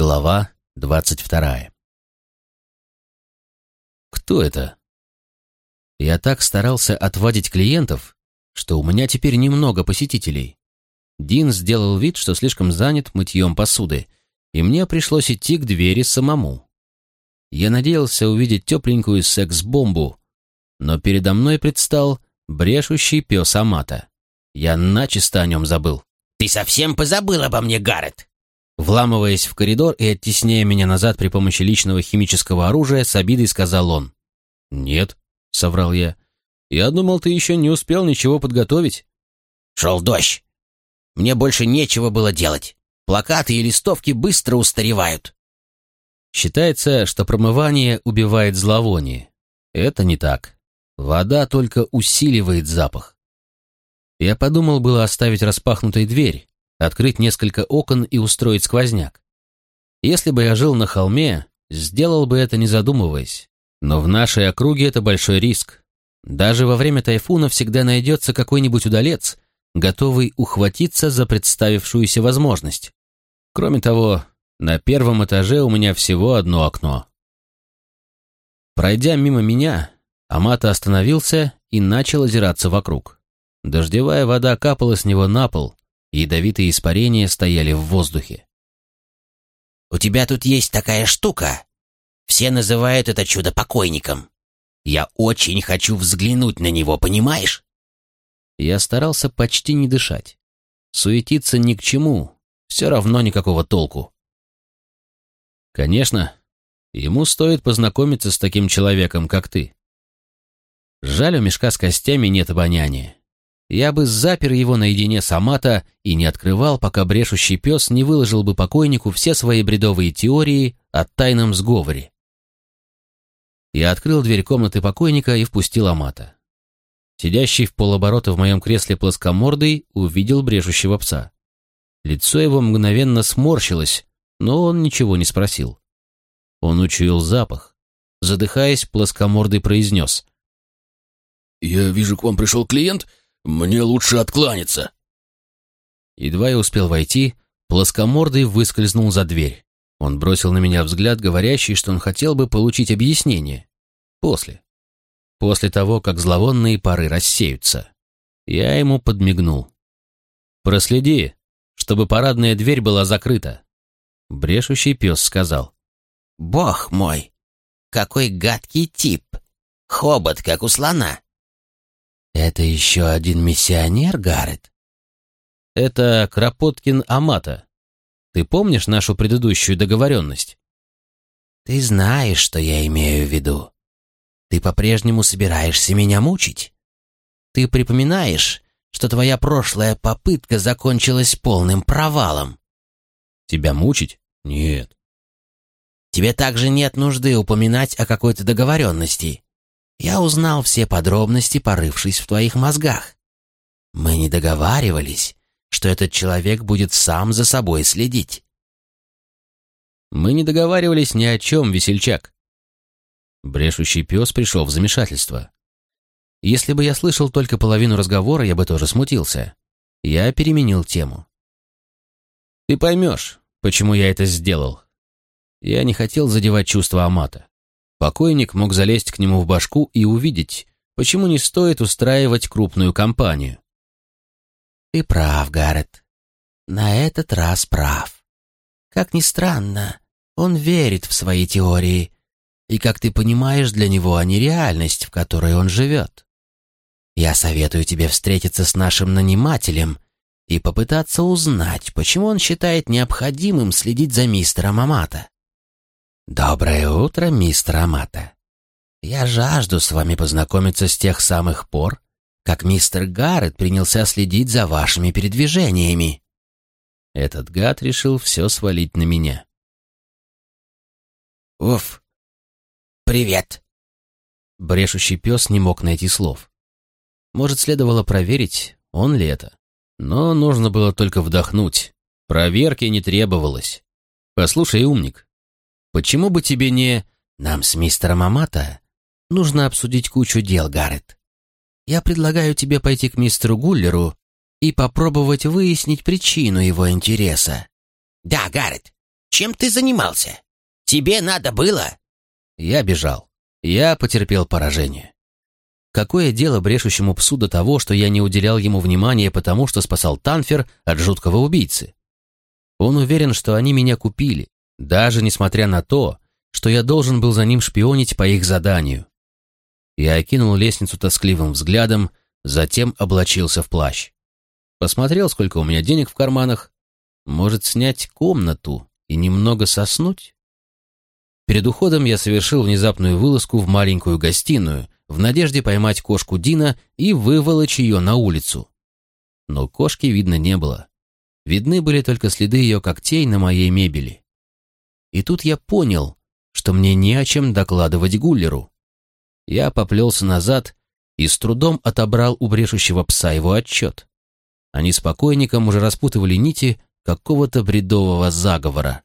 Глава двадцать вторая. Кто это? Я так старался отвадить клиентов, что у меня теперь немного посетителей. Дин сделал вид, что слишком занят мытьем посуды, и мне пришлось идти к двери самому. Я надеялся увидеть тепленькую секс-бомбу, но передо мной предстал брешущий пес Амата. Я начисто о нем забыл. «Ты совсем позабыл обо мне, Гаррет!» Вламываясь в коридор и оттесняя меня назад при помощи личного химического оружия, с обидой сказал он. «Нет», — соврал я. «Я думал, ты еще не успел ничего подготовить». «Шел дождь. Мне больше нечего было делать. Плакаты и листовки быстро устаревают». Считается, что промывание убивает зловоние. Это не так. Вода только усиливает запах. Я подумал было оставить распахнутой дверь, открыть несколько окон и устроить сквозняк. Если бы я жил на холме, сделал бы это не задумываясь. Но в нашей округе это большой риск. Даже во время тайфуна всегда найдется какой-нибудь удалец, готовый ухватиться за представившуюся возможность. Кроме того, на первом этаже у меня всего одно окно. Пройдя мимо меня, Амата остановился и начал озираться вокруг. Дождевая вода капала с него на пол, ядовитые испарения стояли в воздухе. «У тебя тут есть такая штука. Все называют это чудо покойником. Я очень хочу взглянуть на него, понимаешь?» Я старался почти не дышать. Суетиться ни к чему, все равно никакого толку. Конечно, ему стоит познакомиться с таким человеком, как ты. Жаль, у мешка с костями нет обоняния. Я бы запер его наедине с Амата и не открывал, пока брешущий пес не выложил бы покойнику все свои бредовые теории о тайном сговоре. Я открыл дверь комнаты покойника и впустил Амата. Сидящий в полоборота в моем кресле плоскомордый увидел брешущего пса. Лицо его мгновенно сморщилось, но он ничего не спросил. Он учуял запах. Задыхаясь, плоскомордый произнес. «Я вижу, к вам пришел клиент. Мне лучше откланяться». Едва я успел войти, плоскомордый выскользнул за дверь. Он бросил на меня взгляд, говорящий, что он хотел бы получить объяснение. После. После того, как зловонные пары рассеются. Я ему подмигнул. «Проследи, чтобы парадная дверь была закрыта». Брешущий пес сказал. «Бог мой! Какой гадкий тип! Хобот, как у слона!» «Это еще один миссионер, Гаррет?» «Это Кропоткин Амата. Ты помнишь нашу предыдущую договоренность?» «Ты знаешь, что я имею в виду. Ты по-прежнему собираешься меня мучить? Ты припоминаешь, что твоя прошлая попытка закончилась полным провалом?» «Тебя мучить? Нет». «Тебе также нет нужды упоминать о какой-то договоренности. Я узнал все подробности, порывшись в твоих мозгах. Мы не договаривались, что этот человек будет сам за собой следить. Мы не договаривались ни о чем, весельчак. Брешущий пес пришел в замешательство. Если бы я слышал только половину разговора, я бы тоже смутился. Я переменил тему. Ты поймешь, почему я это сделал. Я не хотел задевать чувства Амата. Покойник мог залезть к нему в башку и увидеть, почему не стоит устраивать крупную кампанию. «Ты прав, Гаррет. На этот раз прав. Как ни странно, он верит в свои теории, и, как ты понимаешь, для него они реальность, в которой он живет. Я советую тебе встретиться с нашим нанимателем и попытаться узнать, почему он считает необходимым следить за мистером Амата. «Доброе утро, мистер Амата. Я жажду с вами познакомиться с тех самых пор, как мистер Гаррет принялся следить за вашими передвижениями». Этот гад решил все свалить на меня. «Уф! Привет!» Брешущий пес не мог найти слов. Может, следовало проверить, он ли это. Но нужно было только вдохнуть. Проверки не требовалось. Послушай, умник, Почему бы тебе не... Нам с мистером Амата нужно обсудить кучу дел, Гаррет. Я предлагаю тебе пойти к мистеру Гуллеру и попробовать выяснить причину его интереса. Да, Гаррет, Чем ты занимался? Тебе надо было?» Я бежал. Я потерпел поражение. Какое дело брешущему псу до того, что я не уделял ему внимания, потому что спасал Танфер от жуткого убийцы? Он уверен, что они меня купили, даже несмотря на то, что я должен был за ним шпионить по их заданию. Я окинул лестницу тоскливым взглядом, затем облачился в плащ. Посмотрел, сколько у меня денег в карманах. Может, снять комнату и немного соснуть? Перед уходом я совершил внезапную вылазку в маленькую гостиную, в надежде поймать кошку Дина и выволочь ее на улицу. Но кошки видно не было. Видны были только следы ее когтей на моей мебели. И тут я понял, что мне не о чем докладывать Гуллеру. Я поплелся назад и с трудом отобрал у брешущего пса его отчет. Они с покойником уже распутывали нити какого-то бредового заговора.